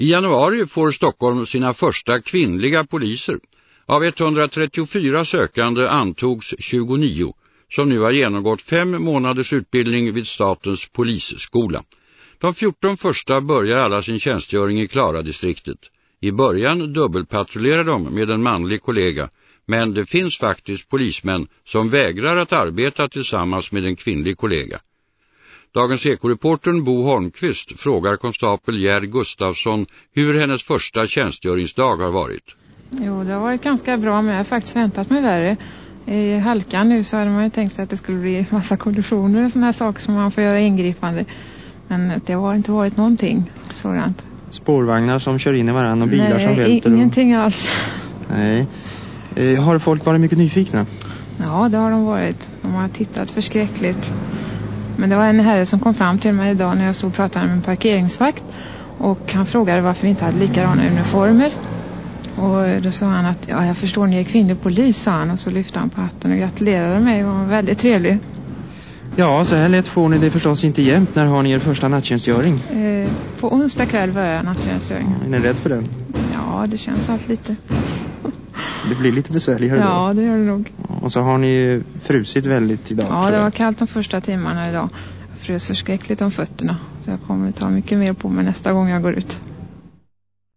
I januari får Stockholm sina första kvinnliga poliser. Av 134 sökande antogs 29 som nu har genomgått fem månaders utbildning vid statens polisskola. De 14 första börjar alla sin tjänstgöring i Klara-distriktet. I början dubbelpatrullerar de med en manlig kollega, men det finns faktiskt polismän som vägrar att arbeta tillsammans med en kvinnlig kollega. Dagens ekoreportern Bo Holmqvist frågar konstapel Gerd Gustafsson hur hennes första tjänstgöringsdag har varit. Jo, det har varit ganska bra men jag har faktiskt väntat mig värre. I halkan nu så hade man ju tänkt sig att det skulle bli massa kollisioner och sådana här saker som man får göra ingripande. Men det har inte varit någonting sådant. Spårvagnar som kör in i varandra och bilar Nej, som välter? Nej, ingenting och... alls. Nej. Eh, har folk varit mycket nyfikna? Ja, det har de varit. De har tittat förskräckligt. Men det var en herre som kom fram till mig idag när jag stod och pratade med en parkeringsvakt. Och han frågade varför vi inte hade likadana uniformer. Och då sa han att ja, jag förstår ni är kvinnlig polis, sa han. Och så lyfte han på hatten och gratulerade mig och var väldigt trevlig. Ja, så här lätt får ni det förstås inte jämt. När har ni er första nattjänstgöring? Eh, på onsdag kväll börjar jag nattjänstgöring. Ja, är ni rädd för den? Ja, det känns allt lite. Det blir lite besvärligare Ja, det gör det nog. Och så har ni frusit väldigt idag. Ja, det var kallt de första timmarna idag. Jag frös förskräckligt om fötterna. Så jag kommer att ta mycket mer på mig nästa gång jag går ut.